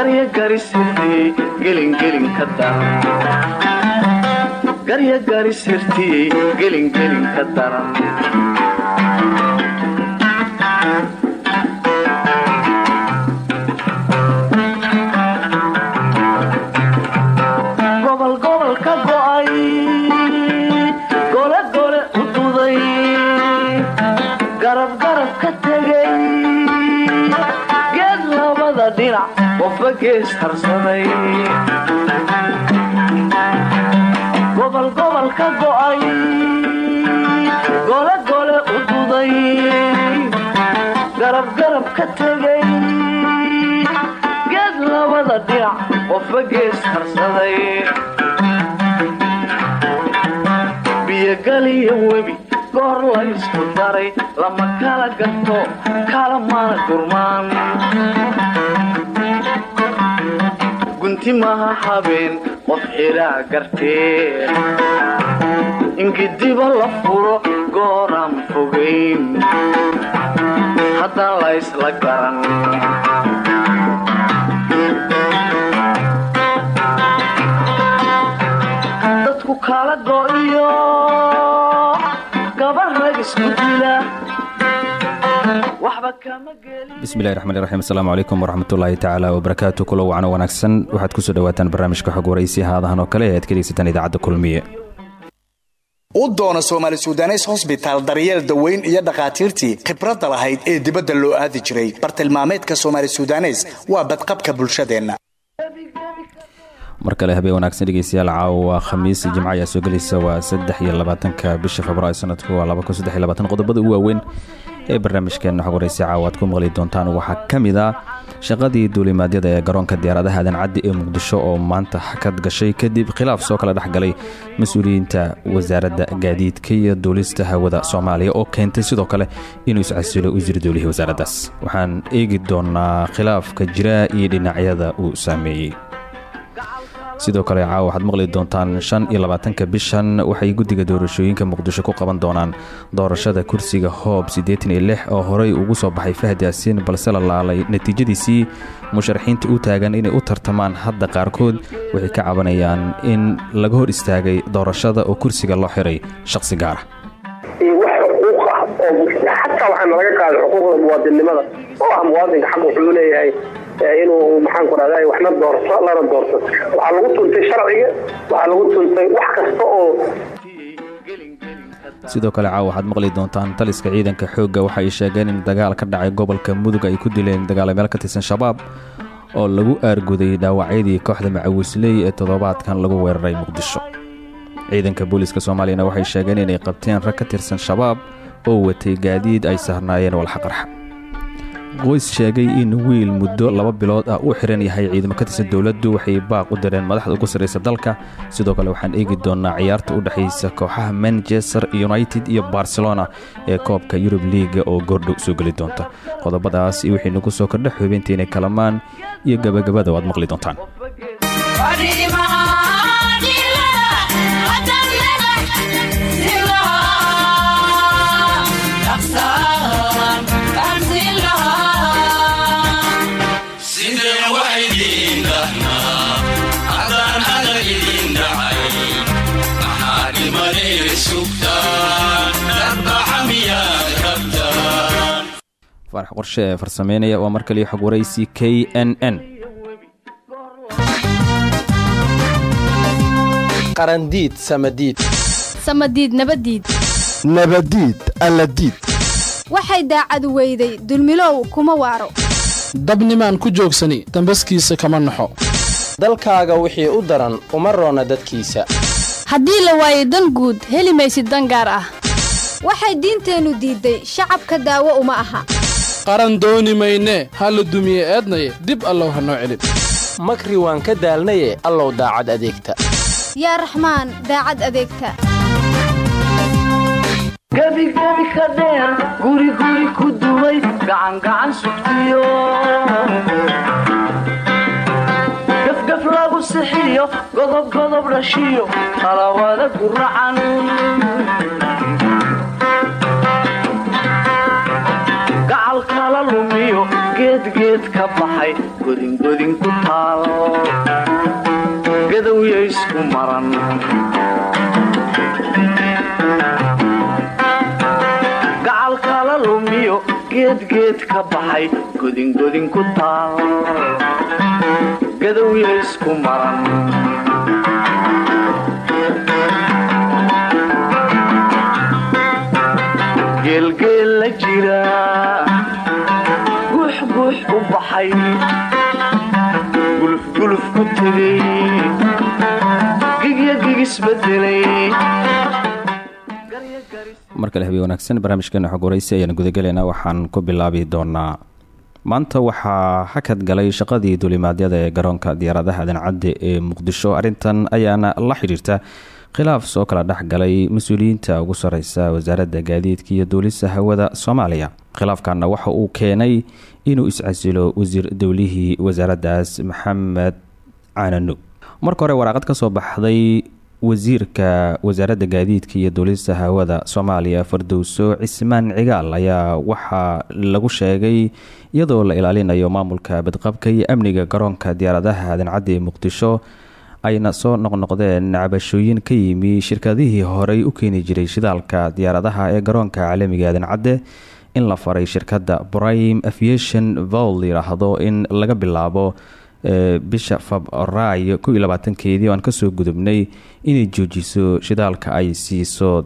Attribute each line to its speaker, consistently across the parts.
Speaker 1: garya garisirtiyey gelingelin ka daran gees harsaday gobol gobol ka go'ay gole gole u duday. Garab garab ka tegay geed labada dhinac qofba gees harsaday biyogaliyo webi goor la isku daray lama kala gato kala mana gurmaan gunti maha habeen qof xidhaa gartee ingidiba la furo gooraan fogayn haddaan la garan dadku kala go'iyo
Speaker 2: bismillahi raxmaan raxiim asalaamu calaykum waraxmatullaahi tacaala wabarakaatu kulo wacno wanaagsan. Waxaad ku soo dhawaataan barnaamijka xog waraysi haadahan oo kale ee aad ka dhegeysataan idaacadda kulmiye.
Speaker 3: U doona soomaali sudanes hosbitaal daryeel daweyn iyo dhakhaatiirtii khibradda lahayd ee dibadda loo aadi jiray. Bartilmaameedka soomaali sudanes waa badqabka bulshadeenna.
Speaker 2: Mar kale habeen wanaagsan dhegeystayaal caawa khamiis jimco ayaa soo gelaysa waa saddex iyo labaatanka bisha februaayo sanadku waa qodobada ugu waaweyn ee barnaamijkeenna xog waraysi caawa aad ku maqli doontaan waxaa ka mid ah shaqadii duulimaadyada ee garoonka diyaaradaha aadan caddi ee muqdisho oo maanta xakad gashay kadib khilaaf soo kala dhexgalay mas'uuliyiinta wasaaradda gaadiidka iyo duulista hawada soomaaliya oo keentay sidoo kale inuu iscasilo wasiir duulihii wasaaraddaas waxaan eegi doonaa khilaafka jira iyo dhinacyada uu saameeyey sidoo kale caawa waxaad maqli doontaan shan iyo labaatanka bishan. Waxay guddiga doorashooyinka muqdisho ku qaban doonaan. Doorashada kursiga hoob siddeetan iyo lix oo horey ugu soo baxay fahad yaasiin balse la laalay natiijadiisii. Musharaxiinta u taagan inay u tartamaan hadda qaarkood waxay ka cabanayaan in laga hor istaagay doorashada oo kursiga loo xiray shaqsi gaara
Speaker 4: xataa waxaana laga qaaday xuquuqda muwaadinnimada oo ah muwaadinka xaq wuxuu leeyahay inuu maxaanku rahda waxna doorto lana doorto. Waxaa lagu tuntay sharciga waxaa lagu tuntay wax kasta oo
Speaker 2: sidoo kale caawa waxaad maqli doontaan taliska ciidanka xoogga. Waxa ay sheegeen in dagaal ka dhacay gobolka mudug ay ku dileen dagaalameel ka tirsan shabaab oo lagu aarguday dhaawacyadii kooxda macawisley ee toddobaadkan lagu weeraray muqdisho. Ciidanka booliiska soomaaliyana waxay sheegeen inay qabteen rag ka tirsan shabaab oo watay gaadiid ay sahnaayeen walxaqarxa qoys sheegay in wiil muddo laba bilood ah uu xiran yahay ciidamo ka tirsan dowladdu waxay baaq u direen madaxda ugu sarraysa dalka. Sidoo kale waxaan eegi doonaa ciyaarta u dhexaysa kooxaha manchester united iyo barcelona ee koobka yurub liiga oo goordhow soo geli doonta qodobadaas iyo wixii nagu soo kordha xubeyntiina kalamaan iyo gabagabada waad maqli doontaan farax qorshe ee farsameynaya waa mar kaliya xog waraysi k n n.
Speaker 5: Qarandiid samadiid.
Speaker 6: Samadiid nabadiid.
Speaker 7: Nabadiid alladiid.
Speaker 6: Waxay daacadu weyday dulmilow kuma waaro.
Speaker 8: Dabnimaan ku joogsani dambaskiisa kama naxo.
Speaker 5: Dalkaaga wixii u daran uma roona dadkiisa.
Speaker 6: Haddii la waayo dan guud heli maysid dan gaar ah. Waxay diinteennu diidday shacabka daawo uma aha
Speaker 8: qaran dooni maynee ha la dumiye eednaye dib allow ha noo celin.
Speaker 5: Makri waan ka daalnaye allow daacad adeegta.
Speaker 6: Yaa raxmaan daacad adeegta.
Speaker 1: Gebigebi ka dheer guriguri ku dumay gacangacan sugtiyo. Gafgaf lagu sixiyo godobgodob dhashiyo qalawada guracan godingodin ku taal gadowya isku maran. Gacal kala lumiyo geedgeed ka baxay. Godingodin ku taal gadowya isku maran. Geelgeel la jira. Guuxguux u baxay
Speaker 2: mar kale habeen wanaagsan barnaamijkeena xog waraysi ayaan gudagelaynaa waxaan ku bilaabi doonaa. Maanta waxaa hakad galay shaqadii duulimaadyada ee garoonka diyaaradaha dancadde ee muqdisho. Arrintan ayaana la xidhiirta khilaaf soo kala dhex galay mas'uuliyiinta ugu sareysa wasaaradda gaadiidka iyo duulista hawada soomaaliya. Khilaafkanna waxa uu keenay inuu iscasilo wasiir dowlihii wasaaraddaas maxamed caananug marka hore waraaqad ka soo baxday wasiirka wasaaradda gaadiidka iyo duulista hawada soomaaliya fardowso cismaan cigaal ayaa waxaa lagu sheegay iyadoo la ilaalinayo maamulka badqabka iyo amniga garoonka diyaaradaha dancadda ee muqdisho ayna soo noqnoqdeen cabashooyin ka yimi shirkadihii horey u keeni jiray shidaalka diyaaradaha ee garoonka caalamiga dancadde in la faray shirkadda prime aviation vol yiraahdo in laga bilaabo bisha febraayo ko iyo labaatankeedii oo aan ka soo gudubnay inay joojiso shidaalka ay siiso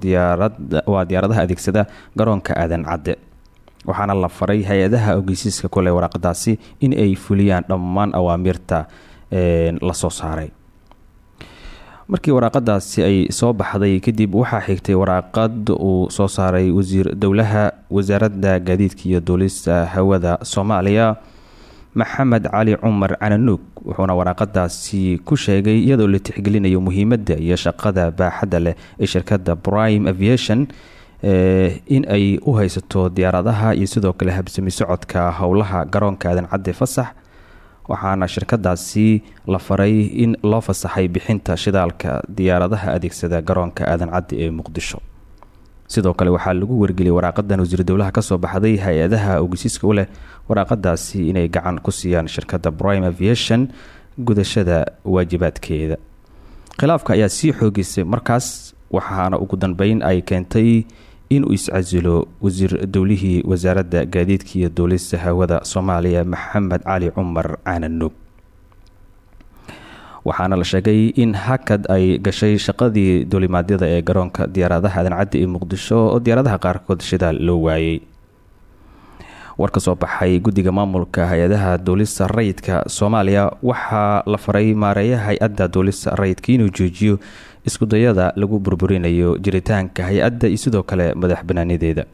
Speaker 2: waa diyaaradaha adeegsada garoonka aadan cadde. Waxaana la faray hay'adaha ogeysiiska kule waraaqadaasi in ay fuliyaan dhammaan awaamiirta la soo saaray. Markii waraaqadaasi ay soo baxday kadib waxaa xigtay waraaqad uu soo saaray wasiir dowlaha wasaaradda gaadiidka iyo duulista hawada soomaaliya maxamed cali cumar cananuug wuxuuna waraaqadaasi ku sheegay iyadoo la tixgelinayo muhiimadda iyo shaqada baaxadda leh ee shirkadda prime aviation in ay u haysato diyaaradaha iyo sidoo kale habsami socodka howlaha garoonka aadan cadde fasax waxaana shirkadaasi la faray in loo fasaxay bixinta shidaalka diyaaradaha adeegsada garoonka aadan cadde ee muqdisho sidoo kale waxaa lagu wargeliyay waraaqadan wasiir dowlaha ka soo baxday hay'adaha ogeysiiska u leh waraaqadaasi inay gacan ku siiyaan shirkadda prime aviation gudashada waajibaadkeeda. Khilaafka ayaa sii xoogisay markaas waxaana ugu dambeyn ay keentay inuu iscasilo wasiir dowlihii wasaaradda gaadiidka iyo duulista hawada soomaaliya maxamed cali cumar caananug waxaana la sheegay in hakad ay gashay shaqadii duulimaadyada ee garoonka diyaaradaha adancaddi ee muqdisho oo diyaaradaha qaarkood shidaal loo waayey war soo baxay guddiga maamulka hay'adaha duulista soomaaliya waxaa la faray maareeyaha hay'adda duulista rayidka inuu joojiyo iskudayada lagu burburinayo jiritaanka hay'adda sidoo kale madax banaanadeeda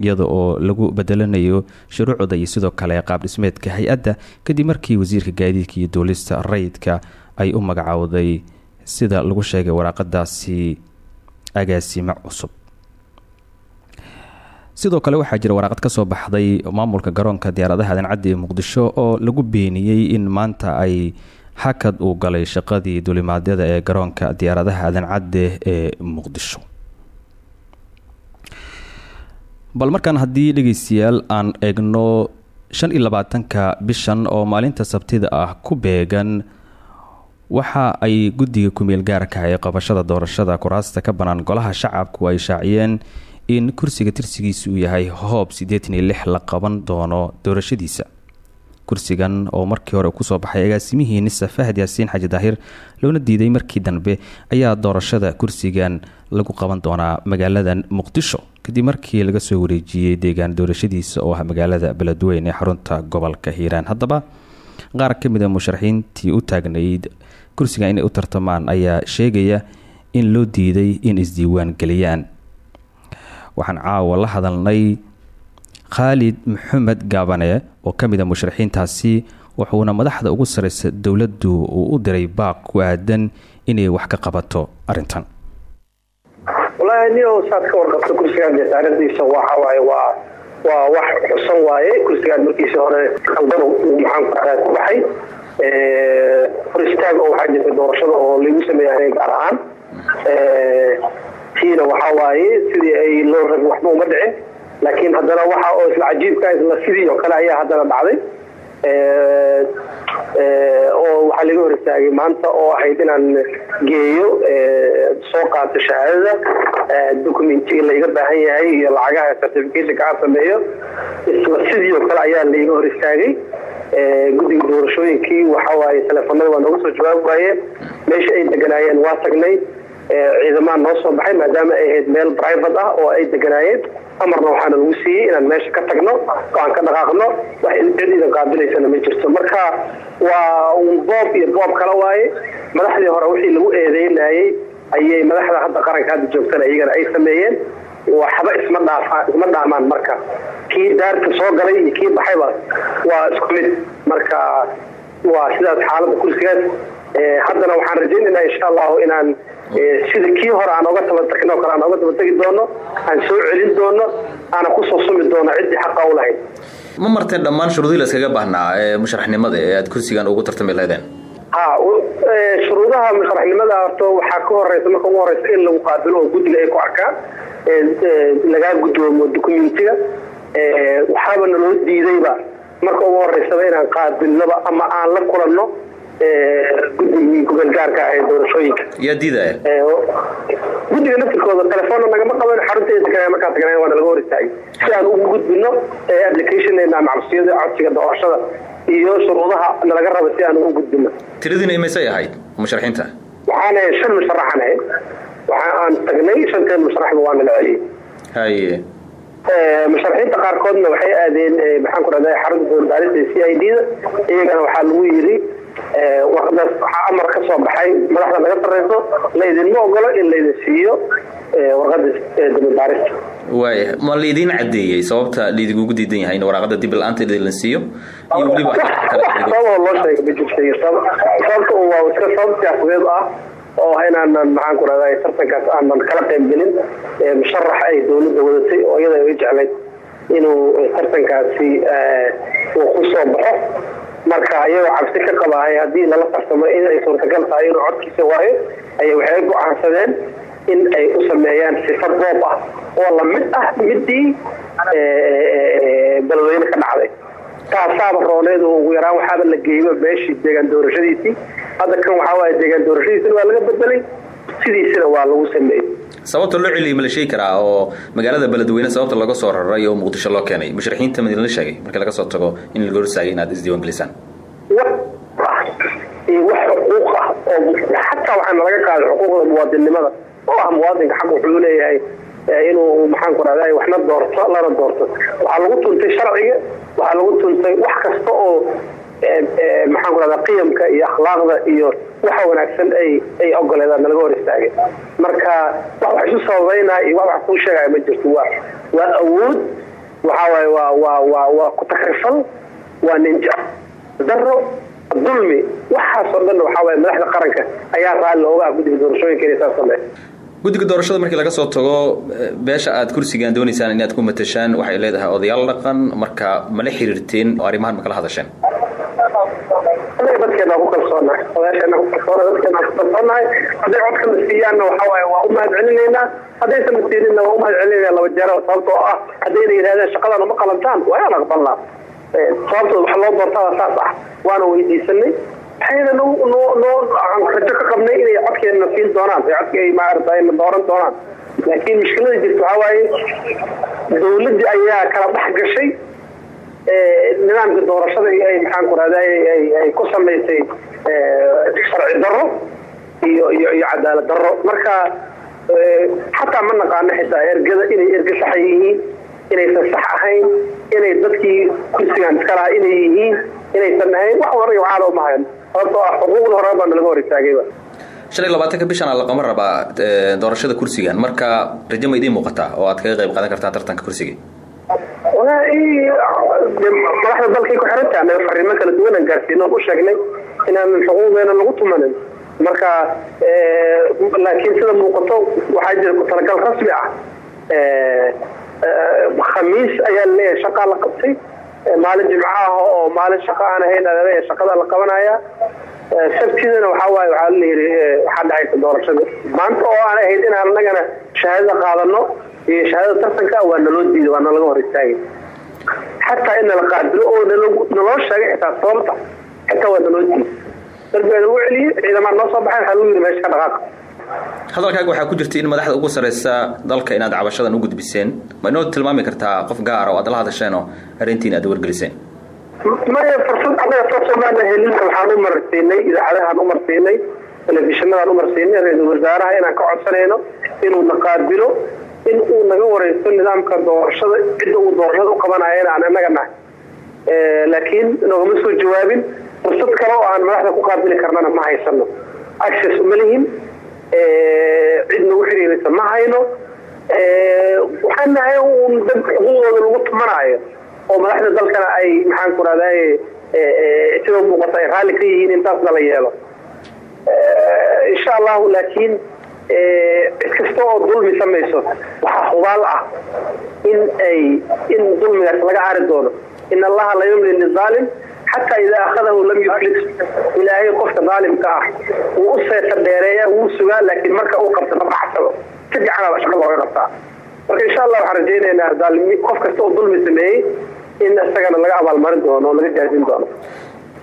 Speaker 2: iyada oo lagu bedelanayo shuruucda iyo sidoo kale qaab dhismeedka hay'adda kadib markii wasiirka gaadiidka iyo duulista rayidka ay u magacowday sida lagu sheegay waraaqadaasi agaasimo cusub. Sidoo kale waxaa jira waraaqad ka soo baxday maamulka garoonka diyaaradaha adancaddi ee muqdisho oo lagu beeniyey in maanta ay hakad uu galay shaqadii duulimaadyada ee garoonka diyaaradaha adancadde ee muqdisho. Bal markaan haddii dhegeystayaal aan eegno shan iyo labaatanka bishan oo maalinta sabtida ah ku beegan waxa ay guddiga kumeel gaarka ee qabashada doorashada kuraasta ka bannaan golaha shacabku ay shaaciyeen in kursiga tirsigiisa uu yahay hoob siddeetan iyo lix la qaban doono doorashadiisa. Kursigan oo markii hore ku soo baxay agaasimihii nisa fahad yaasiin xaji daahir loona diiday markii dambe ayaa doorashada kursigan lagu qaban doonaa magaalada muqdisho kadib markii laga soo wareejiyey deegaan doorashadiisa oo ah magaalada beledweyne ee xarunta gobolka hiiraan. Haddaba qaar ka mid a musharaxiintii u taagnayd kursigan inay u tartamaan ayaa sheegaya in loo diiday in isdiiwaan geliyaan. Waxaan caawa la hadalnay khaalid maxamed gaabane oo ka mid a musharaxiintaasi wuxuuna madaxda ugu sareysa dowladdu uu u diray baaq ku aadan inay wax ka qabato arintan
Speaker 4: waa wax xusan waaye kursigaan markiisii hore qaldan maxaan ku baxay hor istaag oo waxaa jirta doorashada oo lagu sameeya gaar ahaan tiina waxa waaye sidii ay loo rabin waxba uma dhicin laakiin haddana waxa oo isla cajiibka isla sidii oo kale ayaa haddana dhacday oo waxaa laga hor istaagay maanta oo ahayd inaan geeyo soo qaato shahaadada documentiga laiga baahan yahay iyo lacagaha certificationka aan sameeyo. Isla sidii oo kale ayaa laiga hor istaagay. Guddiga doorashooyinkii waxawaaye teleefanada waa nooga soo jawaab waayeen meesha ay deganaayeen waa tagnay. Ciidamaan noo soo baxay maadaama ay ahayd meel private ah oo ay deganaayeen. Amarna waxaana lagu siiyey inaan meesha ka tagno oo aan ka dhaqaaqno wax cid idan qaabilaysana ma jirto. Marka waa boob iyo boob kala waaye. Madaxdii hore wixii lagu eedeynayey ayay madaxda hadda qaranka hadda joogtana iyagana ay sameeyeen. Waxba isma isma dhaamaan marka. Kii daarta soo galay iyo kii baxayba waa isku mid. Marka waa sidaas xaaladda kursigaas haddana waxaan rajaynaynaa insha allahu inaan sida kii hore aan oga tabatagno kale aan oga tabategi doono aan soo celin doono aana ku soo sumi doono ciddii xaqa u lahayd
Speaker 9: ma marteen dhammaan shuruudii la iskaga baahnaa ee musharaxnimada ee aad kursigan ugu tartami lahaydeen
Speaker 4: ha shuruudaha musharaxnimada horto waxaa ka horeysa marka ugu horeysa in lagu qaabilo oo guddiga ay ku arkaan lagaa guddoomo documentiga waxaaba naloo diidayba. Marka ugu horeysaba inaan qaabilnoba ama aan la kulanno guddigii gobolgaarka ah ee doorashooyinka.
Speaker 9: Yaa diidaya
Speaker 4: guddiga naftirkooda telefoonna nagama qaban xarunteeda markaa tagnay waana laga hor istaagay. Si aan ugu gudbino applicationeena maclusiyada codsiga doorashada iyo shuruudaha nalaga raba si aan ugu gudbino
Speaker 9: tiradiina imaysay ahayd musharaxiinta?
Speaker 4: Waxaan ahayd shan musharaxan ahayd waxa aan tagnay shanteen musharaxba waa nala celiyey
Speaker 9: haye
Speaker 4: musharaxiinta qaarkoodna waxay aadeen maxaan ku rahdaa xarunta dowladaalista c i d da iyagana waxaa lagu yiri warqadaas waxaa amar ka soo baxay madaxda naga sareyso laydinma ogolo in laydin siiyo warqada dowladaalista
Speaker 9: waaya ma laydin cadeeyey sababta laydinkugu diidan yahay in waraaqada dib la'aanta idin siiyo? Iyo weliba
Speaker 4: sababoo loo sheegay ma jirta sababta waa iska sabab siyaasadeed ah oo inaanan maxaan ku rahdaa tartankaas aanan kala qaybgelin musharax ay dowladda wadatay oo iyada ay jeclayd inuu tartankaasi uu ku soo baxo marka iyagoo cabsi ka qabaahay haddii lala tartamo in ay suurtagal tahay inuu codkiisa waayo ayay waxay go'aansadeen in ay u sameeyaan sifa boob ah oo la mid ah midii beledweyne ka dhacday. Taasaaba rooneed oo ugu yaraan waxaaba la geeyba meeshii deegaan doorashadiisii. Hadda kan waxaa waaye deegaan doorashadiisina waa laga bedelay. Sidiisina waa lagu sameeyey
Speaker 9: sababta loo celiyay ma la oo magaalada beledweyne sababta laga soo raray oo muqdisho loo keenay. Musharaxiinta ma idinla sheegay markii laga soo tago in laga horsaagay inaad isdiiwaan gelisaan.
Speaker 4: Wax xuquuq ah oo xataa waxaa nalaga qaaday xuquuqda muwaadinnimada oo ah muwaadinka xaq wuxuu leeyahay inuu maxaan ku rahday waxna doorto lana doorto. Waxaa lagu tuntay sharciga waxaa lagu tuntay wax kasta oo maxaan ku rahdaa qiyamka iyo akhlaaqda iyo waxa wanaagsan ay ogoleedaan nalaga hor istaagay. Marka wax wax isu sababeynaya iyo wax wax kuu sheegaya ma jirto waa awood waxa waaye waa ku takrifal waa ninja daro dulmi. Waxaasoo dhan waxaa waaye madaxda qaranka ayaa raalli ooga ah guddiga doorashooyinka inay saas sameeyaan.
Speaker 9: Guddiga doorashada markii laga soo tago beesha aad kursigan doonaysaan inaad ku matashaan waxay leedahay odayaal dhaqan marka mala xiriirteen oo arrimahan ma kala hadasheen
Speaker 4: dadkeena ku kalsoonahay. Odayaasheena ku kalsoonahay dadkeena ku kalsoonahay. Hadday codka na siiyaanna waxa waaye waa u mahad celinaynaa haddaysan na siininna waa u mahad celinaynaa laba jeero sababtoo ah haddayna yidhahdeen shaqadan uma qalantaan waayaan aqbalnaa sababtooda waxa loo doortaa saas ah. Waana weydiisanay. Waxayna noo rajo ka qabnay inay codkeena siin doonaan ay maaragtay na dooran doonaan. Laakiin mushkilada jirta waxaa waaye dowladdii ayaa kala dhex gashay nidaamka doorashada ay maxaan ku samaysay sharci darro iyo cadaalad darro. Marka xataa ma naqaano xitaa ergada inay erga saxa yihiin inaysan sax ahayn inay dadkii kursigan iska lahaa inay yihiin inaysan ahayn wax hore waxaala uma hayn sababtoo ah xuquuqda hore baa nalaga hor istaagayba
Speaker 9: shan iyo labaatanka bishan aa laqama rabaa doorashada kursigan marka rajo ma idiin muuqataa oo aad kaga qayb qaadan kartaan tartanka kursiga
Speaker 4: madaxda dalkay ku xiran tahay fariimo kala duwan aan gaarsiino u sheegnay inaanan xuquuqdeena lagu tumanin marka laakiin sida muuqato waxaa jira ku talagal rasmi ah. Khamiis ayaa la leeyahay shaqaa la qabtay. Maalin jimco ah oo maalin shaqo aan ahayn alaleeyahay shaqada la qabanaya sabtidana waxaa waaye waxaa la yidhi waxaa dhacaysa doorashada. Maanta oo aan ahayd inaan annagana shahaadada qaadano iyo shahaadada tartanka waa naloo diiday waa nalaga hor istaagay xataa in nala qaadilo oo naloo sheegay xitaa sababta xitaa waa naloo diiday. Darbeeda lagu celiyey noo soo baxay waxaa lagu meesha ka dhaqaaqa
Speaker 9: hadalkaaga waxaa ku jirta in madaxda ugu sarreysa dalka inaad cabashadan u gudbiseen. Ma inoo tilmaami kartaa qof gaara oo aad la hadasheen oo arrintiin aad wargeliseen
Speaker 4: maya fursad anaga soomaana helin waxaan u marsiinay idaacadahaan u marsiinay telefishinadaan u marsiinay ra'iisul wasaaraha inaan ka codsanayno inuu na qaabilo in uu naga wareysto nidaamka doorashada cidda uu doorashada u qabanayana aan inaga nahay. Laakiin nogama soo jawaabin fursad kale oo aan madaxda ku qaabili karnana ma haysano access uma lihin cid nagu xiriiraysa ma hayno. Waxaan nahay un dad xuquuqdooda lagu tumanaayo oo madaxda dalkana ay maxaan ku rahday sida muuqata ay raalli ka yihiin intaasna la yeelo. Insha allahu laakiin cid kasta oo dulmi samayso waxaa hubaal ah in ay in dulmigaas laga ari doono. In allaha la yumli lizaalim xataa idaa akhadahu lam yuflit ilaahay qofka daalimka ah wuu u seeta dheereeya wuu sugaa laakiin marka uu qabto ma baxsado. Si fiicanaa shaqa looga qabtaa. Marka insha allah waxaan rajaynaynaa qof kasta oo dulmi sameeyey in isagana laga abaalmarin doono oo laga jaazin doono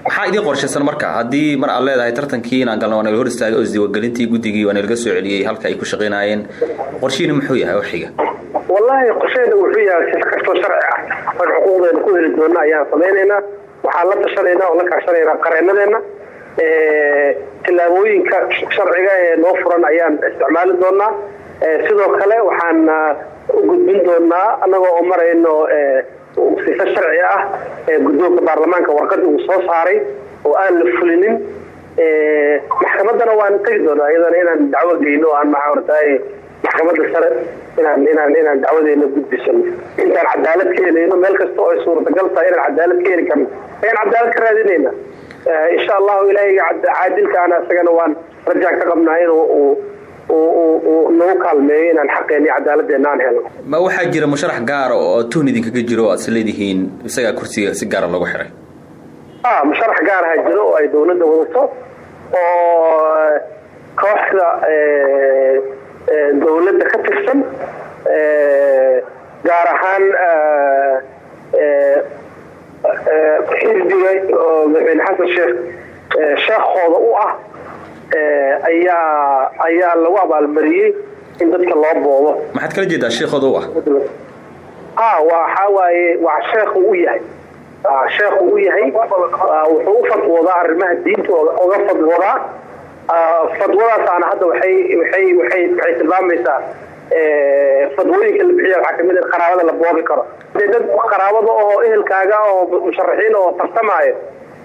Speaker 9: maxaa idiin qorshaysan marka. Haddii mar aad leedahay tartankii inaan galno waa nala hor istaagay oo isdiiwagelintii guddigii waa nalaga soo celiyey halka ay ku shaqaynaayeen qorshihiina muxuu yahay oo xiga?
Speaker 4: Wallaahi qorsheeda wuxuu yahay si kastoo sharci ah. Aan xuquuqdeena ku heli doona ayaan samaynaynaa waxaan la tashanaynaa oo la kaashanaynaa qareenadeena tillaabooyinka sharciga ee noo furan ayaan isticmaali doonaa. Sidoo kale waxaan u gudbin doonaa annagoo oo marayno sifa sharci ah guddoonka baarlamaanka warqadii uu soo saaray oo aan la fulinin. Maxkamaddana waan tegi doonaa iyadana inaan dacwo geyno aan maxaartaay maxkamadda sare inaan inaan inaan dacwadeena gudbisano intaan cadaalad ka meel kasta oo ay suurtagal tahay inaan cadaalad ka karno. Ayaan cadaalad ka raadinayna. Insha allahu ilaahiga caadilkaana isagana waan rajaan ka qabnaa inuu uu nagu kaalmeeyo inaan xaqeena iyo cadaaladdeena aan helno
Speaker 9: ma waxaa jira musharax gaara oo tuhn idinkaga jiro oo aad is leedihiin isagaa kursiga si gaara loogu xiray?
Speaker 4: A musharax gaaraha jiro oo ay dawladda wadato oo kooxda dawladda ka tirsan gaar ahaan xisbiga xasan sheekh sheekhooda u ah ayaa ayaa lagu abaalmariyey in dadka loo boobo.
Speaker 9: Maxaad kala jeedaa sheekhooda u ah?
Speaker 4: A waxaa waaye waa sheekhu u yahay. Sheekhu u yahay wuxuu u fadwoodaa arrimaha diinta oga fadwoodaa. Fadwadaasaana hadda waxay tilmaamaysaa fadwooyinka la bixiya waxaa ka mid ah qaraabada la boobi karo. Dee dad qaraabada oo ehelkaaga oo musharaxiin oo tartamaayo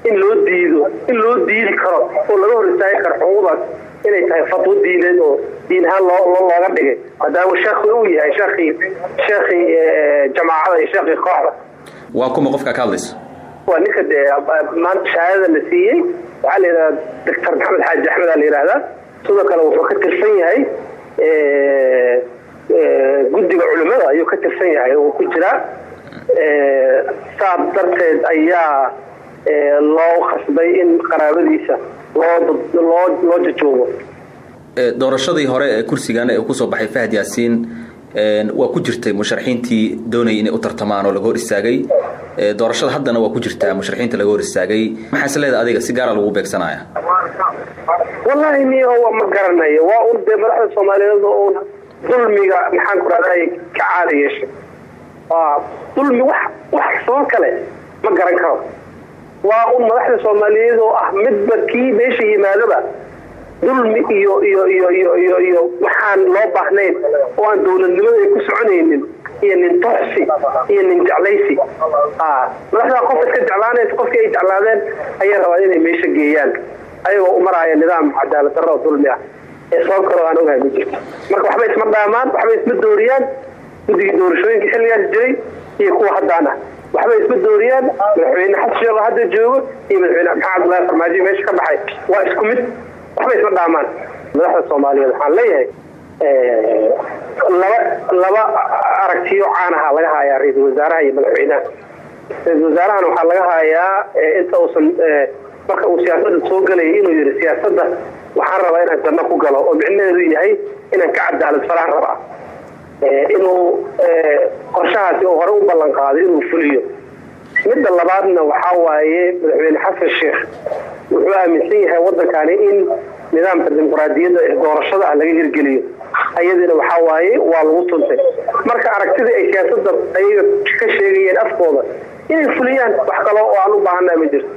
Speaker 4: in loo diido in loo diidi karo oo laga hor istaagi karo xuquuqdaas inay tahay fatwo diineed oo diin ahaan loo looga dhigay. Maadaama sheekhi uu yahay sheekhii sheekhii jamaacada iyo sheekhii kooxda.
Speaker 9: Waa kuma qofka ka hadlayso
Speaker 4: waa ninka dee maanta shahaadada la siiyey waxaa la yidhahdaa doctor maxamed xaaji axmed aa la yidhahdaa. Sidoo kale wuxuu ka tirsan yahay guddiga culimmada ayuu ka tirsan yahay oo ku jiraa saas darteed ayaa loo khasbay in qaraabadiisa loo loo loo jajoogo.
Speaker 9: Doorashadii hore ee kursigan ee ku soo baxay fahad yaasiin waa ku jirtay musharaxiintii doonayay inay u tartamaan oo laga hor istaagay. Doorashada haddana waa ku jirtaa musharaxiinta laga hor istaagay. Maxaase leeda adiga? Si gaara lagu beegsanaya.
Speaker 4: Wallaahi niyo ma garanayo waa un dee madaxda soomaaliyeed oo dulmiga maxaan ku rahday ka caada yeeshay. Dulmi wax wax soo kale ma garan karo waa un madaxda soomaaliyeed oo ah midba kii meesha yimaadaba. Dulmi iyo iyo iyo iyo iyo iyo waxaan loo baahnayn oo aan dowladnimada ay ku soconaynin iyo nin toxsi iyo nin jeclaysi. Madaxdaa qof iska jeclaanaysa qofkii ay jeclaadeen ayay rabaan inay meesha geeyaan ayagoo u maraaya nidaam cadaalad darro dulmi ah. Ee sabab kaloo aan ogahay ma jirto. Marka waxba isma dhaamaan waxba isma dooriyaan guddigii doorashooyinka xilligaas jiray iyo kuwa haddaan ah waxba isma dooriyaan madaxweyne xasan sheekh hadda joogo iyo madaxweyne maxamed cabdullaahi farmaajo meesha ka baxay. Waa isku mid waxba isma dhaamaan. Madaxda soomaaliyeed waxaan leeyahay laba laba aragtiyo caanaha laga hayaa ra'iisul wasaaraha iyo madaxweynaha. Ra'iisul wasaarahana laga hayaa inta uusan marka uu siyaasadda soo gelayay inuu yidhi siyaasadda waxaan rabaa inaan ku galo oo micnaheedu yahay inaan ka cadaalad falaan rabaa inuu qorshahaasi uu hore u ballan qaaday inuu fuliyo. Midda labaadna waxaa waaye madaxweyne xasan sheekh wuxuu aaminsan yahay waddankani in nidaamka dimuqraadiyadda doorashada ah laga hirgeliyo. Ayadiina waxaa waaye waa lagu tuntay. Marka aragtida ay siyaasadda ayaga ka sheegayeen afkooda inay fuliyaan wax kaloo oo aan u baahanaa ma jirto.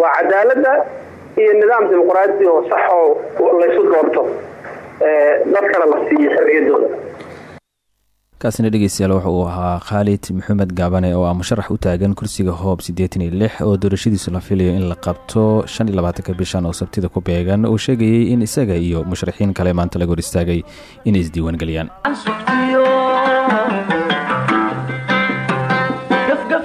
Speaker 4: Waa cadaaladda iyo nidaam dimuqraadi oo sax oo laysu doorto. Dadkana la siiyo xorriyadooda
Speaker 2: kaasina dhegeystayaal wuxa uu ahaa khaalid maxamed gaabane oo ah musharax u taagan kursiga hoob siddeetan iyo lix oo doorashadiisu la filayo in la qabto shan iyo labaatanka bishan oo sabtida ku beegan. Uu sheegayey in isaga iyo musharaxiin kale maanta laga hor istaagay inay isdiiwaangeliyaan
Speaker 1: gafgaf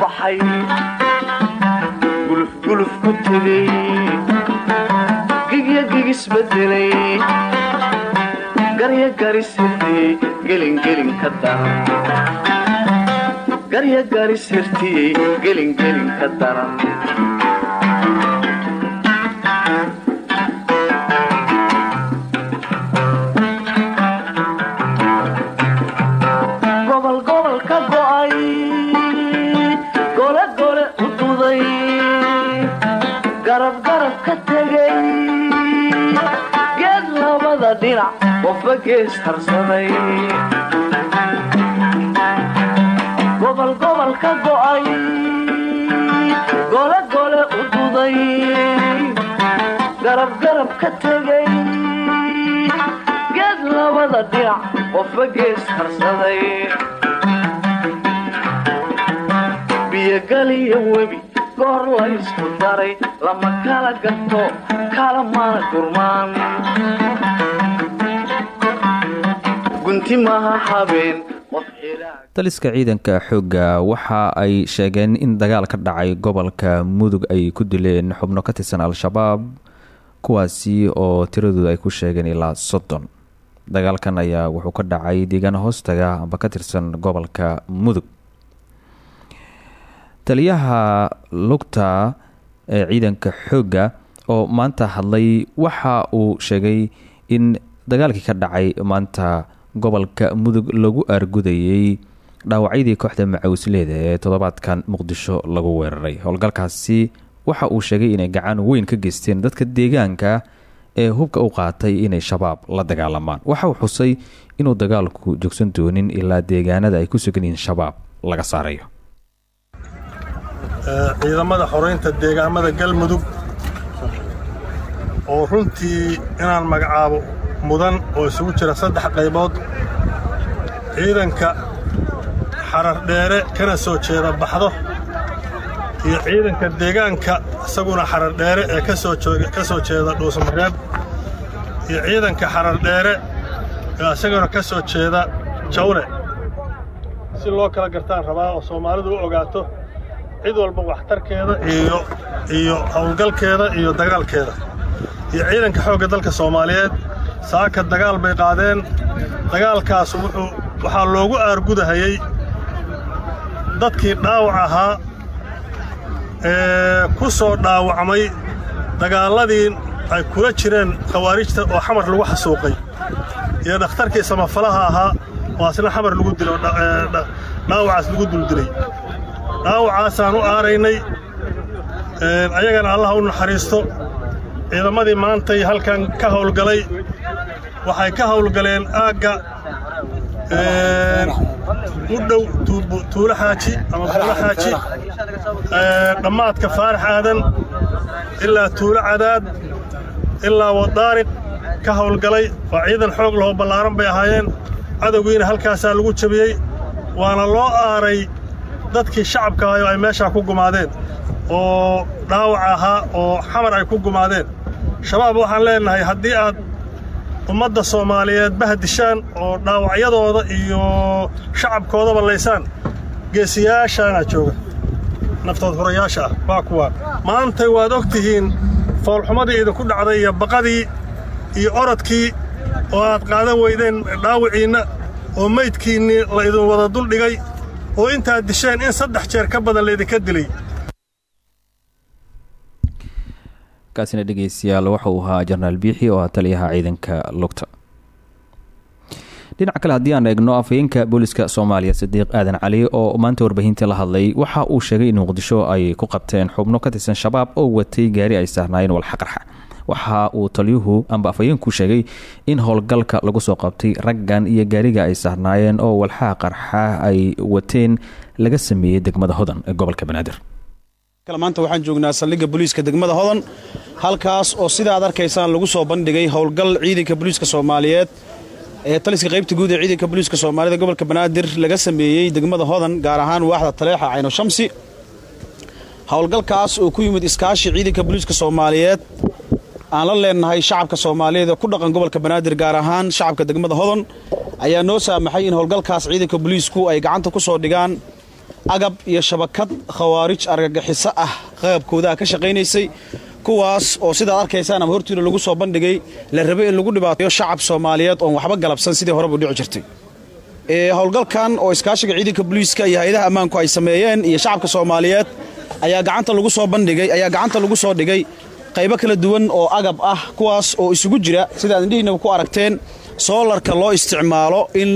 Speaker 1: baxay gulufguluf ku tegay gigya gigisbedelay garya garisirtiyey gelingelin ka daran garya garisirtiyey gelingelin ka daran dhinac qofba gees harsaday gobol gobol ka go'ay gole gole u duday garab garab ka tegay geed labada dhinac qofba harsaday biyogaliyo webi goor la isku daray lama kala gato kala mana gurmaan
Speaker 2: taliska ciidanka xoogga waxa ay sheegeen in dagaal ka dhacay gobolka mudug ay ku dileen xubno ka tirsan al-shabaab kuwaasi oo tiradooda ay ku sheegeen ilaa soddon. Dagaalkan ayaa wuxuu ka dhacay deegaan hoostaga amba ka tirsan gobolka mudug. Taliyaha lugta ee ciidanka xoogga oo maanta hadlay waxa uu sheegay in dagaalkii ka dhacay maanta gobolka mudug lagu aargudayey dhaawacyadii kooxda macawsleeda ee toddobaadkan muqdisho lagu weeraray. Howlgalkaasi waxa uu sheegay inay gacan weyn ka geysteen dadka deegaanka ee hubka u qaatay inay shabaab la dagaalamaan. Waxa uu xusay inuu dagaalku joogsan doonin ilaa deegaanada ay ku sugan yihiin shabaab laga saarayo.
Speaker 10: Ciidamada xoraynta deegaamada galmudug oo runtii inaan magacaabo mudan oo isugu jira saddex qaybood. Ciidanka xarar dheere kana soo jeeda baxdo iyo ciidanka deegaanka isaguna xarar dheere ee ka soo jeeda dhuusamareeb iyo ciidanka xarar dheere ee isaguna ka soo jeeda jawle. Si loo kala gartaan rabaa oo soomaalidu u ogaato cid walba waxtarkeeda iyo howlgalkeeda iyo dagaalkeeda. Iyo ciidanka xoogga dalka soomaaliyeed saaka dagaal bay qaadeen. Dagaalkaas wuxuu waxaa loogu aargudahayey dadkii dhaawac ahaa ee ku soo dhaawacmay dagaalladii ay kula jireen khawaarijta oo xamar lagu xasuuqay. Iyo dhakhtarkii samafalaha ahaa oo xamar lagu dilo dhaawacaas lagu duldilay dhaawacaasaan u aaraynay ayagana allah u naxariisto. Ciidamadii maantay halkan ka howlgalay waxay ka howlgaleen aagga u dhow tuulo xaaji ama buulo xaaji dhammaadka faarax aadan ilaa tuulo cadaad ilaa wadaariq ka howlgalay. Waa ciidan xoog lahoo ballaaran bay ahaayeen. Cadowgiina halkaasaa lagu jabiyey. Waana loo aaray dadkii shacabka ahayo ay meeshaa ku gumaadeen oo dhaawac ahaa oo xamar ay ku gumaadeen. Shabaab waxaan leennahay haddii aad ummadda soomaaliyeed bahdishaan oo dhaawacyadooda iyo shacabkoodaba laysaan. Geesiyaashaana jooga. Naftood hurayaasha ah waa kuwaa maantay waad og tihiin foolxumadii idinku dhacday iyo baqadii iyo orodkii oo aad qaadan weydeen dhaawiciinna oo maydkiinnii la idin wada duldhigay oo intaad disheen in saddex jeer ka badan laydinka dilay
Speaker 2: kaasina dhegeystayaal waxa uu ahaa jenaraal biixi oo ah taliyaha ciidanka lugta. Dhinaca kale haddii aan eegno afhayeenka booliska soomaaliya sadiiq aadan cali oo maanta warbaahinta la hadlay waxa uu sheegay in muqdisho ay ku qabteen xubno ka tirsan shabaab oo watay gaari ay saarnaayeen walxaqarxa waxa uu taliyuhu amba afhayeenku sheegay in howlgalka lagu soo qabtay raggan iyo gaariga ay saarnaayeen oo walxaha qarxa ay wateen laga sameeyey degmada hodan ee gobolka banaadir
Speaker 11: maanta waxaan joognaa saldhigga booliiska degmada hodan halkaas oo sida aad arkaysaan lagu soo bandhigay howlgal ciidanka booliiska soomaaliyeed. Ee taliska qaybta guud ee ciidanka booliiska soomaalida gobolka banaadir laga sameeyey degmada hodan gaar ahaan waaxda taleexa cayno shamsi. Howlgalkaas oo ku yimid iskaashi ciidanka booliiska soomaaliyeed. Aan la leennahay shacabka soomaaliyeed ee ku dhaqan gobolka banaadir gaar ahaan shacabka degmada hodan. Ayaa noo saamaxay in howlgalkaas ciidanka booliisku ay gacanta ku soo dhigaan agab iyo shabakad khawaarij argagixiso ah. Qaqabkoodaha ka shaqaynaysay kuwaas oo sidaad arkaysaan ama hortiina lagu soo bandhigay la rabay in lagu dhibaateeyo shacab soomaaliyeed oon waxba galabsan sidii horeba u dhici jirtay. Howlgalkan oo iskaashiga ciidanka booliiska iyo hay'adaha ammaanku ay sameeyeen iyo shacabka soomaaliyeed ayaa gacanta lagu soo bandhigay ayaa gacanta lagu soo dhigay qaybo kala duwan oo agab ah kuwaas oo isugu jira. Sidaad indhihiinaba ku aragteen soolarka loo isticmaalo in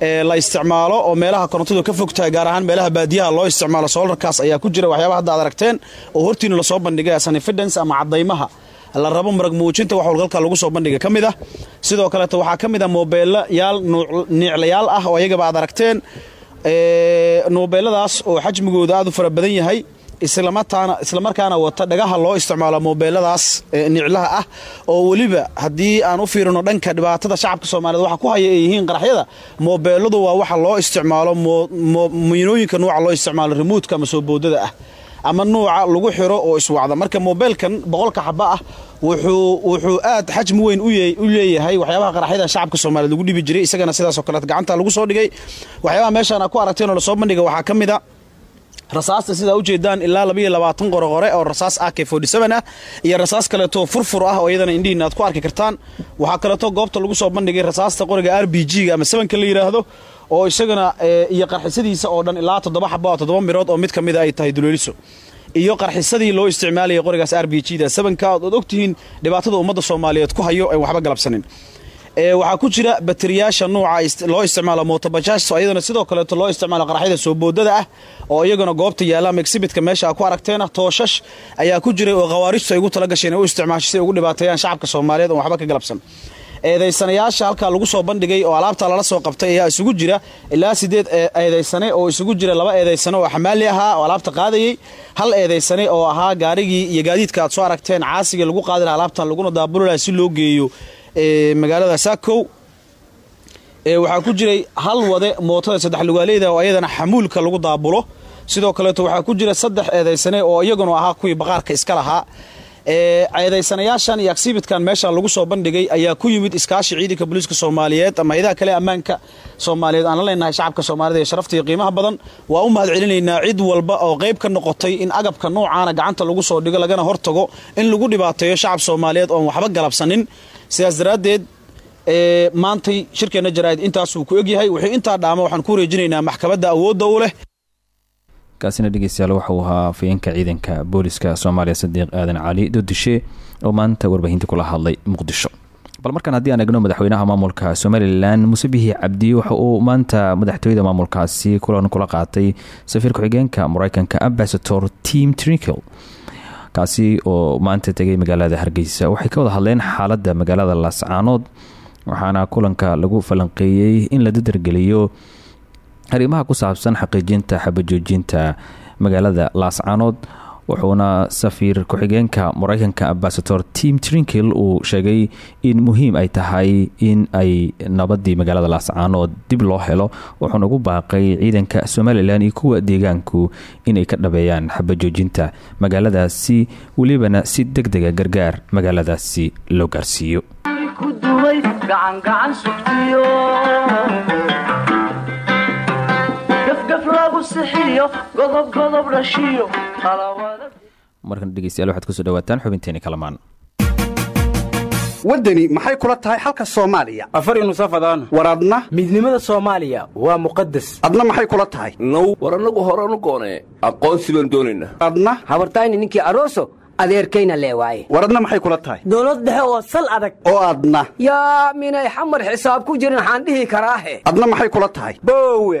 Speaker 11: la isticmaalo oo meelaha korontadu ka fogtahay gaar ahaan meelaha baadiyaha loo isticmaalo soolarkaas ayaa ku jira. Waxyaaba hadda ad aragteen oo hortiina la soo bandhigay sanifidens ama caddaymaha la rabo marag muujinta wax howlgalka lagu soo bandhiga ka mid ah sidoo kaleeto waxaa ka mid ah moobeella yaal niiclayaal ah oo ayagaba aad aragteen. Moobeelladaas oo xajmigooda aad u fara badan yahay islamarkaana wata dhagaha loo isticmaalo moobeeladaas niclaha ah oo weliba haddii aan u fiirino dhanka dhibaatada shacabka soomaaliyed waxa ku haya ay yihiin qaraxyada moobeeladu waa waxa loo isticmaalo miinooyinka nuuca loo isticmaalo rimuudka ama soo boodada ah ama nuuca lagu xiro oo iswacda. Marka moobeelkan boqolka xaba ah wuxuu aad xajmi weyn u leeyahay waxyaabaha qaraxyada shacabka soomaaliyed lagu dhibi jiray isagana sidaasoo kaleet gacanta lagu soo dhigay. Waxyaabaha meeshaan a ku aragteen oo la soo bandhiga waxaa ka mid a rasaasta sidaa ujeedaan ilaa labaiyo labaatan qoraqore oo rasaas ak ah iyo rasaas kaleeto furfur ah oo iyadana indhihiina aad ku arki kartaan. Waxaa kaleeto goobta lagu soo bandhigay rasaasta qoriga r b g-ga ama sabanka la yidhaahdo oo isagana iyo qarxisadiisa oo dhan ilaa toddoba xaba toddoba mirood oo mid ka mida ay tahay duleeliso iyo qarxisadii loo isticmaalayay qorigaas r b g da sabanka ood ogtihiin dhibaatada ummadda soomaaliyeed ku hayo aan waxba galabsanin waxaa ku jira bateriyaasha nuuca loo isticmaalo mootobajaaj. Ayadana sidoo kaleeto loo isticmaalo qaraxyada soo boodada ah oo iyaguna goobta yaalla ama exhibitka meesha ku aragteena tooshash ayaa ku jiray oo khawaarijtu ay ugu talagasheen u isticmaashay si ugu dhibaateeyaan shacabka soomaaliyeed oon waxba ka galabsan. Eedaysanayaasha halkaa lagu soo bandhigay oo alaabta lala soo qabtay ayaa isugu jira ilaa sideed eedaysane oo isugu jira laba eedaysane oo xamaali ahaa oo alaabta qaadayey. Hal eedaysane oo ahaa gaarigii iyo gaadiidka aad soo aragteen caasigii lagu qaadi alaabtan laguna daabulolaha si loo geeyo magaalada saakow waxaa ku jiray hal wade mootada saddex lugaaleyda oo ayadana xamuulka lagu daabulo. Sidoo kaleeto waxaa ku jira saddex eedaysane oo iyaguna ahaa kuwii baqaarka iska lahaa. Ceedaysanayaashan iyo agsibidkan meesha lagu soo bandhigay ayaa ku yimid iskaashi ciidanka booliiska soomaaliyeed ama hayadaha kale ammaanka soomaaliyeed. Aan la leenahay shacabka soomaalida ee sharafta iyo qiimaha badan waa u mahad celinaynaa cid walba oo qayb ka noqotay in agabka noocaana gacanta lagu soo dhigo lagana hortago in lagu dhibaateeyo shacab soomaaliyeed oon waxba galabsanin sidaas daraaddeed maantay shirkeenna jaraa'id intaasuu ku egyahay. Wuxuu intaa dhaama waxaan ku wareejinaynaa maxkamadda awoodda u leh.
Speaker 2: Kaasina dhegeystayaal waxauu ahaa afayeenka ciidanka booliska soomaaliya sadiiq aadan cali dodishe oo maanta warbaahinta kula hadlay muqdisho. Bal markaan haddii aan egno madaxweynaha maamulka somalilan muuse bihi cabdi waxa uu maanta madaxtooyada maamulkaasi kulan kula qaatay safiir ku-xigeenka mareykanka ambasador tim trinkle kaasi oo maanta tegay magaalada hargeysa. Waxay ka wada hadleen xaaladda magaalada laascaanood waxaana kulanka lagu falanqeeyey in la dadargeliyo arrimaha ku saabsan xaqiijinta xabajoojinta magaalada laascaanood wuxuuna safiir ku-xigeenka mareykanka ambasador tim trinkle uu sheegay in muhiim ay tahay in ay nabadii magaalada laascaanood dib loo helo. Wuxuuna ugu baaqay ciidanka somalilan iyo kuwa deegaanku inay ka dhabeeyaan xabajoojinta magaaladaasi welibana si deg dega gargaar magaaladaasi loo gaarsiiyo markan dhegeystayaal waxaad ku soo dhawaataan xubinteeni kalamaan.
Speaker 12: Waddani maxay kula tahay xalka soomaaliya?
Speaker 13: Afar nusafadaan
Speaker 12: war adna?
Speaker 13: Midnimada soomaaliya waa muqadas
Speaker 12: adna maxay kula tahay?
Speaker 14: Now war annagu horanu goonee. Aqoonsi baan doonaynaa
Speaker 12: adna?
Speaker 15: Habartayni ninkii aroso adeerkayna lee waaye.
Speaker 12: War adna maxay kula tahay?
Speaker 15: Dowlad dhexe oo sal adag.
Speaker 12: Oo adna.
Speaker 15: Yaa minay xamar xisaab ku jirin waxaan dhihi karaahe.
Speaker 12: Adna maxay kula tahay?
Speaker 13: Boowe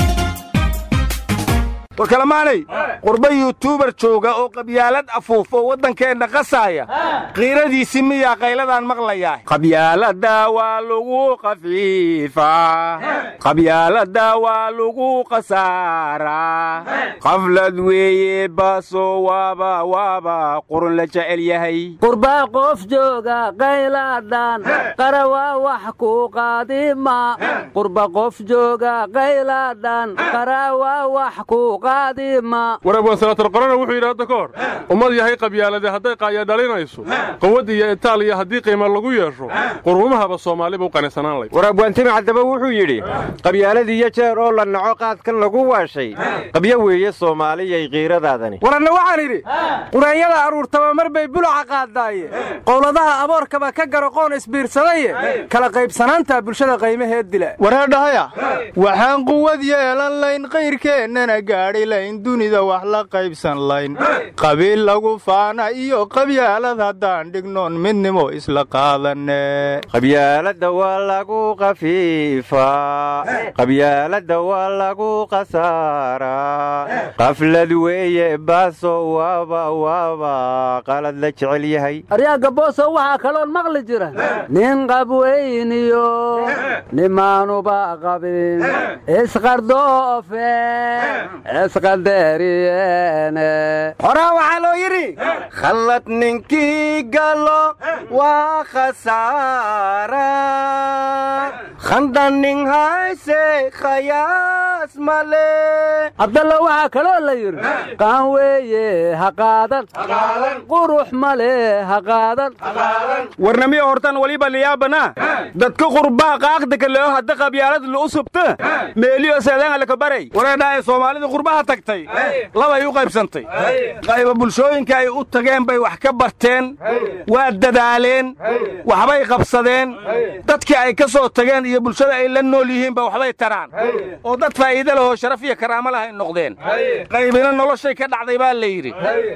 Speaker 16: war kalamaanay qurba yuutuubar jooga oo qabyaalad afuuf oo waddankeenna qasaaya qiiradiisii miyaa qayladaan maqlayaa. Qabyaalada waa lagu qafiifaa qabyaalada waa lagu qasaaraa. Qaflad weeye baasoo waaba waaba qurun la jecel yahay.
Speaker 17: Qurba qof jooga qayladaan qarawaa wax ku qaadima. Qurba qof jooga qayladaan qarawaa wax ku
Speaker 10: warabwan senator qorana wuxuu yidhi hadda ka hor ummad yahay qabyaalade hadday qaaya dhalinayso qawad iyo itaaliya haddii qiima lagu yeesho qurumahaba soomaaliba u qanisanaan layd
Speaker 18: warabwaantimi caddaba wuxuu yidhi qabyaaladiiyo jeer oo la naco qaadkan lagu waashay qabyo weeye soomaaliyay qiiradaadani.
Speaker 13: Waranna waxaan idhi quraanyada aruurtaba mar bay bulaca qaadaaye qowladaha aboorkaba ka garaqoon isbiirsadaye kala qaybsanaanta bulshada qaymaheed dila
Speaker 19: wareedhahaya waxaan quwad yeelan layn qayrkeennana gaadhi layn dunida wax la qaybsan layn. Qabiil lagu faana iyo qabyaalad haddaan dhignoon midnimo isla qaadanne.
Speaker 18: Qabyaalada waa lagu qafiifaa qabyaalada waa lagu qasaaraa. Qaflad weeye baaso waaba waaba qalad la jecel yahay.
Speaker 17: Aryaaga booso waxaa kaloon maqli jira. Nin qabweyniyo nimaanuba qabin. Isqardoofe
Speaker 12: horaa waxaa loo yidhi khallad ninkii galo waa khasaara. Khandan nin hayse khayaas male
Speaker 17: abdalla waxaa kaloo la yidhi qaan weeye ha qaadan. Qurux male ha qaadan.
Speaker 16: Warnamiyo hortan waliba liyaabana. Dadka qurbaa qaaqdaka leo hadda qabyaalad lu usubta meeliyo seedaangalaka baray. Wareedhaay soomaalida qurbaha tagtay labay u qaybsantay. Qayba bulshooyinka ay u tageen bay wax ka barteen. Waa dadaaleen. Waxbay qabsadeen. Dadkii ay ka soo tageen iyo bulshada ay la nool yihiinba waxbay taraan. Oo dad faa'iide lahoo sharaf iyo karaamo lahay noqdeen. Qaybina noloshay ka dhacday baa la yidhi.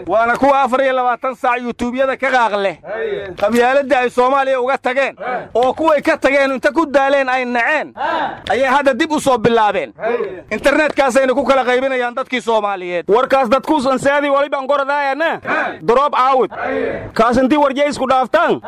Speaker 16: Waana kuwa afar iyo labaatan saac yutuubyada ka qaaq leh. Qabyaaladii ay soomaaliya uga tageen. Oo kuway ka tageen inta ku daaleen ay naceen. Ayay hadda dib u soo bilaabeen. Internetkaasayna ku kala qaybinayaan dadkii soomaaliyeed warkaas dadkuusanseadii waliban goradaayana droob aawid kaas intii warjaysku dhaaftaan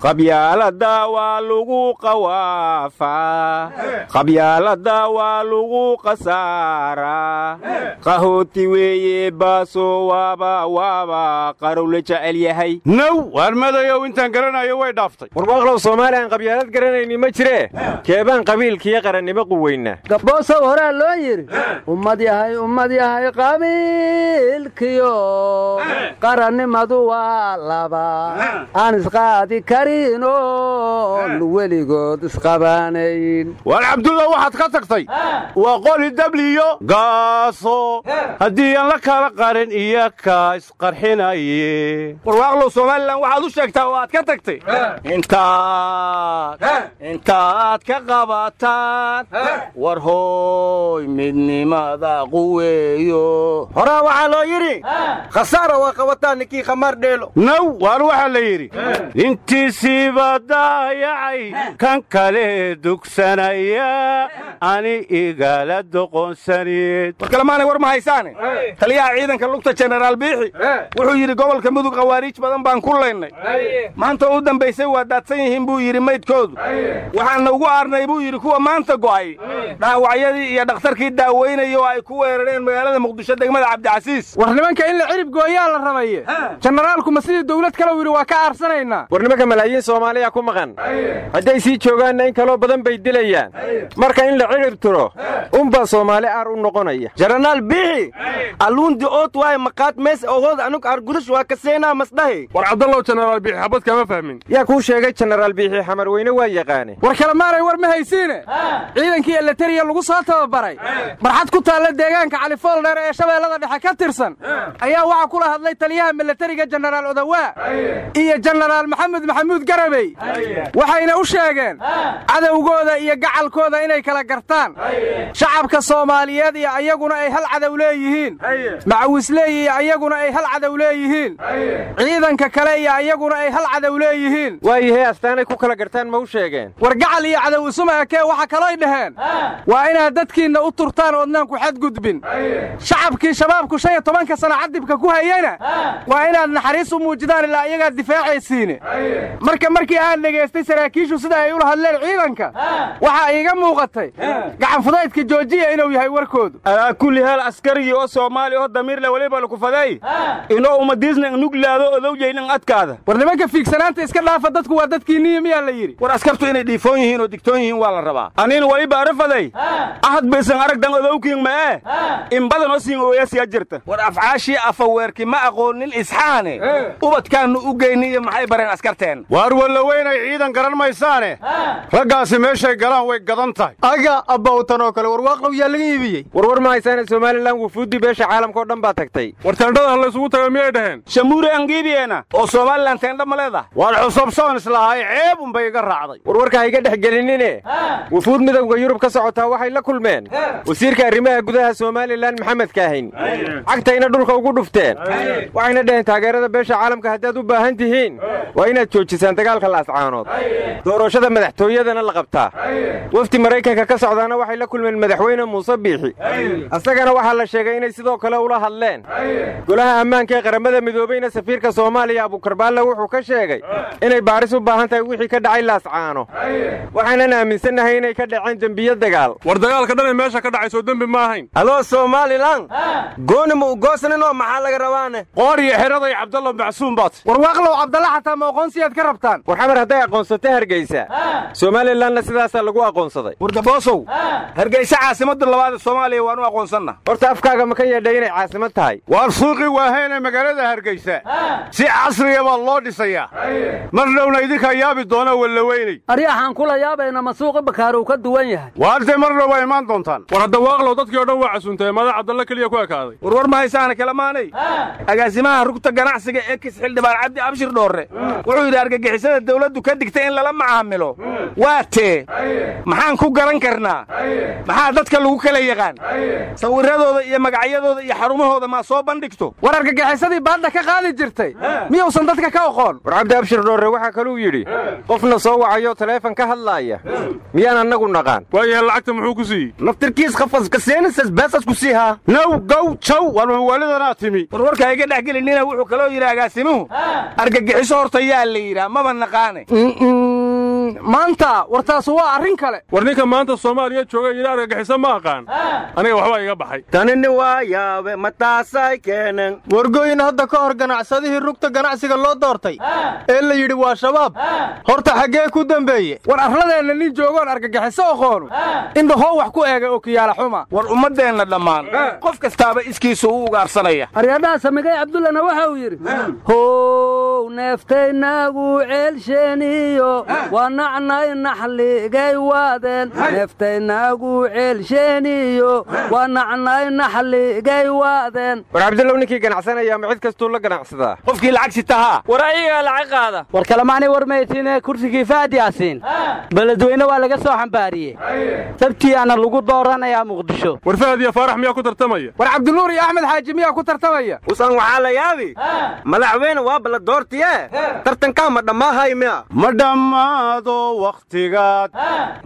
Speaker 16: qabyaalada waa lagu qawaafaa
Speaker 18: qabyaalada waa lagu qasaaraa qahooti weeye baaso waaba waaba qarow la jecel yahay
Speaker 16: now waarmadayow intaan garanayo way dhaaftay
Speaker 18: warwaaqlow soomaali aan qabyaalad garanayni ma jiree keebaan qabiilkiiyo qarannimo quweyna
Speaker 17: gabboosow horaa loo yidhi ummad yahay ummad yahay qabiilkiyo qarannimadu waa laba. Aan isqaadi karinoo weligood isqabaanayn.
Speaker 16: Waar cabdulla waxaad ka tagtay. Waa qoli dabliyo. Gaaso. Haddii aan la kala qarin iyo ka isqarxinaye warwaaqlow somalilan waxaad u sheegtaa oo aad ka tagtay. Intaad. Intaad ka qabataan. War hooy midnimada quweeyo
Speaker 20: horaa waxaa loo yidhi khasaara waa qabataan ninkii khamaar dheelo.
Speaker 16: Naw waar waxaa la yidhi intiisiiba daayacay kan kale dugsanaya ani igala doqonsanied war kalemaanay war ma haysaane taliyaha ciidanka lugta jenaraal biixi wuxuu yidhi gobolka mudug khawaariij badan baan ku laynay. Maanta u dambaysay waa daadsan yihiin buu yidhi maydkoodu. Waxaana ugu aarnay buu yidhi kuwa maanta go'ay. Dhaawacyadii iyo dhakhtarkii daaweynaya oo ay ku weerareen magaalada muqdisho degmada cabdicasiis
Speaker 13: war nimanka in la cirib gooyaa la rabaye. Jenaraalku ma sidii dawlad kale yidhi waa ka aarsanaynaa.
Speaker 18: War nimanka malaayiin soomaaliya ku maqan. Hadday sii joogaanna in kaloo badan bay dilayaan. Marka in la tiro unbaa soomaali aar u noqonaya.
Speaker 20: Jaranaal biixi. Alluundi oot waaye maqaad mees ogood anug argudash waa kaseenaa masdhahe
Speaker 8: war cabdallow jenaraal biixi xabad kama fahmin.
Speaker 18: Yaa kuu sheegay jenaraal biixi xamarweyne waa yaqaane.
Speaker 13: War kalemaanay war ma haysiine? Ciidankii eleteriya lagu soo tababaray. Marxad ku taalla deegaanka califooldheer ee shabeellada dhexe ka tirsan. Ayaa waxaa kula hadlay taliyaha milatariga jenaraal odawaa iyo jenaraal maxamed maxamuud garabey waxayna u sheegeen cadowgooda iyo gacalkooda inay kala gartaan shacabka soomaaliyeed iyo ayaguna ay hal cadow leeyihiin. Macawisleey iyo ayaguna ay hal cadow leeyihiin. Ciidanka kale iyo ayaguna ay hal cadow leeyihiin.
Speaker 18: Waayahee astaanay ku kala gartaan ma u sheegeen?
Speaker 13: War gacal iyo cadow isuma ekee waxa kalooy dhaheen. Waa inaad dadkiinna u turtaan oodnaan ku xadgudbin. Shacabkii shabaabku shan iyo tobanka sana cadibka ku hayana waa inaad naxariis u muujidaan ilaa iyagaad difaacaysiine marka markii aan dhegaystay saraakiishu sida ay ula hadleen ciidanka waxaa iiga muuqatay gacanfudaydka joojiya inuu yahay warkoodu.
Speaker 16: Alaa kulli haal askarigii oo soomaali oo damiirle weliba lakufaday inoo umadiisna nuglaado odowjaynan adkaada.
Speaker 13: War nimanka fiigsanaanta iska dhaafa dadku waa dadkiinniya miyaa la yidhi.
Speaker 16: War askartu inay dhiifoon yihiin oo digtoon yihiin waa la rabaa. Aniin waliba arafaday. Ahad baysan aragdan odowkiin ma'e in badan oo siin ooyasiya jirta. War afcaashii afaweerki ma aqoonin isxaane. Ubadkaannu u geyni iyo maxay bareen askarteen?
Speaker 10: Waar wallaweynay ciidan garan maysaane. Raggaasi meeshay galaan way gadan tahay
Speaker 19: aga abbawtan oo kale. Warwaaqlow yaa laga iibiyey?
Speaker 18: Warwar ma haysaane somalilan wufuuddii beesha caalamka oo dhan baa tagtay.
Speaker 8: War teendhada laysugu taga miyay dhaheen?
Speaker 16: Shamuure angiibiyeena oo somalilan teendha ma leedahay.
Speaker 10: Waar cusubsoon islahay ceeb unbay iga raacday.
Speaker 18: Warwarka ha iga dhex gelinine? Wufuud midowga yurub ka socotaa waxay la kulmeen. Wasiirka arrimaha gudaha somalilan maxamed kaahin. Cagtayna dhulka ugu dhufteen. Waxayna dhaheen taageerada beesha caalamka haddaad u baahan tihiin. Waa inaad joojisaan dagaalka laascaanood. Doorashada madaxtooyadana la qabtaa. Wafdi maraykanka ka socdaana waxay la kulmeen madaxweyne muuse biixi. Asagana waxaa la sheegay inay sidoo kale ula hadleen. Golaha ammaanka ee qaramada midoobeyna safiirka soomaaliya abukarbaalla wuxuu ka sheegay inay baaris u baahan tahay wixii ka dhacay laascaano waxaanan aaminsannahay inay ka dhaceen dembiyo dagaal.
Speaker 8: War dagaalka dhanay meesha ka dhacay soo dembi ma ahayn.
Speaker 20: Adoo somalilan. Gooni ma u goosaninoo maxaa laga rabaane
Speaker 16: qoor iyo xeraday cabdalla macsuum baad.
Speaker 13: Warwaaqlow cabdalla xataa ma aqoonsiyaad ka rabtaan?
Speaker 18: War xamar hadday aqoonsato hargeysa. Somalilanna sidaasaa lagu aqoonsaday
Speaker 16: wargaboosow hargeysa caasimadda labaad ee soomaaliya waan u aqoonsanna.
Speaker 18: Horta afkaaga ma ka yeedhay inay caasimad tahay.
Speaker 10: Waar suuqii waahayne magaalada hargeysa? Si casriya baa loo dhisayaa mar dhowna idinkaa yaabi doona wallaweynay
Speaker 17: aryaxaan kula yaabayna ma suuqi bakaarow ka duwan yahay.
Speaker 10: Waartay mar dhow waa imaan doontaan?
Speaker 8: War hadda waaqlow dadkii o dhan waa casuuntay madax cabdalla keliya ku ekaaday.
Speaker 16: Warwar ma haysaana kalamaanay agaasimaha rugta ganacsiga ekis xildhibaan cabdi abshir dhoorre wuxuu yidhi argagixisada dawladdu ka digtay in lala macaamilo. Waa tee maxaan ku garan karnaa maxaa dadka lagu kala yaqaan? Sawirradooda iyo magacyadooda iyo xarumahooda maa soo bandhigto?
Speaker 13: War argagixisadii baadha ka qaadi jirtay. Miyuusan dadka ka oqoon
Speaker 18: war cabdi abshir dhoorre waxaa kaluu yidhi qofna soo wacayo taleefon ka hadlaaya miyaan annagu naqaan?
Speaker 8: Waayahe lacagta muxuu ku siiyey?
Speaker 20: Naftirkiis qafaska seenisas beesas ku siihaa
Speaker 10: now gow jaw war mawaalidanaa timi.
Speaker 16: Warwarka iga dhex gelinina wuxuu kaloo yidhi agaasimuhu argagixiso horta yaa la yidhaa maba naqaane
Speaker 13: maanta wartaasu waa arrin kale.
Speaker 8: War ninka maanta soomaaliya jooga yidhi argagixiso ma aqaan. Aniga waxbaa iga baxay.
Speaker 20: Tanini waa yaabe mataasay keenan
Speaker 19: wargooyin hadda ka hor ganacsadihii rugta ganacsiga loo doortay. Ee la yidhi waa shabaab. Horta xaggee ku dembeeye
Speaker 13: war arladeenna nin joogoon argagixiso oqoonu indhahoo wax ku eega oo kiyaala xuma.
Speaker 21: War ummaddeenna dhammaan. Qof kastaaba iskiisu u ugaarsanaya
Speaker 17: aryadhaha samigay cabdullana waxa uu yidhi how neeftaynagu ceelsheeniyo waa nacnay naxligay waadeen neeftaynagu ceelsheeniyo waa nacnay naxligay waadeen
Speaker 18: war cabdullow ninkii ganacsanaya ma cid kastuu la ganacsadaa
Speaker 21: qofkii lacag sitahaa
Speaker 15: war ayagaa lacag qaada.
Speaker 17: War kalemaanay war maysiine kursigii faad yaasiin. Beledweyne waa laga soo xambaariyey. Sabtiyaana lagu dooranayaa muqdisho.
Speaker 8: War fahad iyo faarax miyaa ku tartamaya?
Speaker 13: War cabdinuur iyo axmed xaaji miyaa ku tartamaya?
Speaker 20: Usan waxaa la yaabi. Madaxweyne waa balla doortiye tartankaa ma dhammaahay miya
Speaker 19: ma wakhtigaad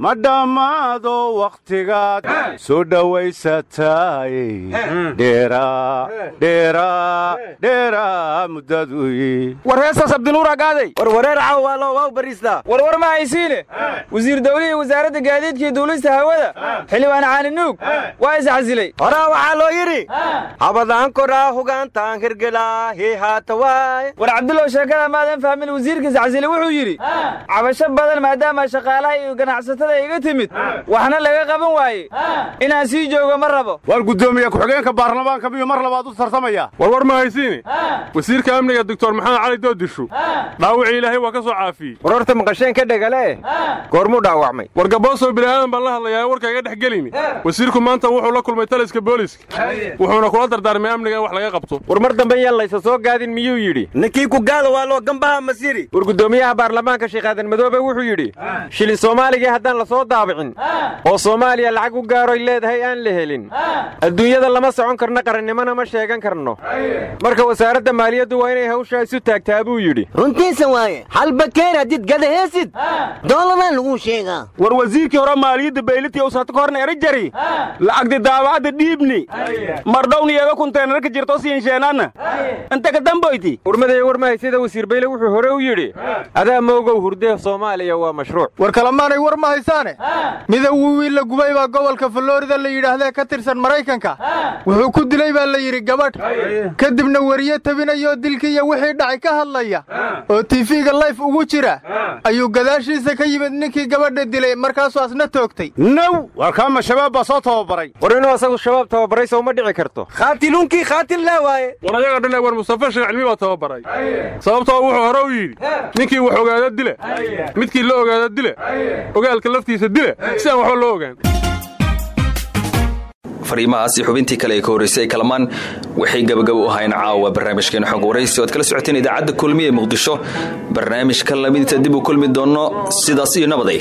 Speaker 19: ma dhammaado wakhtigaad soo dhowaysataay dheeraa dheeraa dheeraa muddaduy
Speaker 13: war heestaas abdinuur agaaday
Speaker 20: war wareer caw waa loo waaw bariistaa
Speaker 15: war war ma haysiine wasiir dawlihii wasaaradda gaadiidkii duulista hawada xildhibaan caani nuug waa isxasilay
Speaker 20: horaa waxaa loo yidhi habadaan koraa hugaantaan hirgelaa hii haata waay
Speaker 15: war cabdullow sheekada maadan fahmin wasiirka isxasilay wuxuu yidhi cabasho badan maadaama shaqaalaha iyo ganacsatada iga timid waxna laga qaban waaye. Inaan sii joogo ma rabo.
Speaker 21: War guddoomiye ku-xigeenka baarlamaanka miyuu mar labaad u tartamaya
Speaker 8: war war ma haysiine wasiirka amniga doctor maxamed cali doodishu dhaawicii ilaahay waa ka soo caafiyey
Speaker 18: war horta maqasheen ka dhegale? Goormuu dhaawacmay.
Speaker 8: War gaboosoo bini'aadan baan la hadlayaa warka iga dhex gelini wasiirku maanta wuxuu la kulmay taliska booliska wuxuuna kula dardaarmay amniga in wax laga qabto.
Speaker 18: War mar dambe yaan laysa soo gaadin miyuu yidhi?
Speaker 20: Ninkii ku gaada waa loo gambaha masiri
Speaker 18: war guddoomiyaha baarlamaanka sheekh aadan madoobe wuxuu yidhi shilin soomaaligii haddaan la soo daabicin oo soomaaliya lacag u gaaroy leedahay aan la helin adduunyada lama socon karno qarannimona ma sheegan karno. Marka wasaaradda maaliyaddu waa inay hawshaa isu taagtaa buu yidhi.
Speaker 20: Runtiisa waaye halbakeer haddid gadaheesid dooladan lagu sheegaa.
Speaker 21: War wasiirkii hore maaliyadda baylitii usata ka horna era jari. Lacagdi daabacadda dhiibni. Mardhowni eega kunteenarka jirto siinsheenanna inta ka damboyti
Speaker 18: urmadaya war mahaysida wasiir bayle wuxuu hore u yidhi adaa moogow hurdee soomaaliya waa mashruuc.
Speaker 19: War kalemaanay war ma haysaane? Midowgii wiil la gubay baa gobolka florida la yidhaahdee ka tirsan maraykanka. Wuxuu ku dilay baa la yidhi gabadh. Kadibna weriye tabinayoo dilkii iyo wixii dhacay ka hadlaya. Oo tiifiga layf ugu jira. Ayuu gadaashiisa ka yimid ninkii gabadha dilay markaasuu asna toogtay.
Speaker 21: Now! War kaama shabaab baa soo tababaray.
Speaker 18: War inuu asagu shabaab tababaray sow ma dhici karto.
Speaker 20: Khaatiluunkii khaatil laa waaye.
Speaker 8: War ayaga dhan war mustafa sheekh cilmi baa tababaray. Sababtoo wuxuu hore u yidhi ninkii wax ogaada dile midkii la ogaada dile. Ogaalka laftiisa dile. Si aan waxba loo ogaan.
Speaker 9: Fariimahaasi xubintii kale ee ka horreysay ee kalamaan waxay gabagabo u ahayn caawa barnaamijkeena xog waraysi oad kala socoteen idaacadda kulmiya ee muqdisho. Barnaamijka lamidinta dib u kulmi doonno sidaas iyo nabaday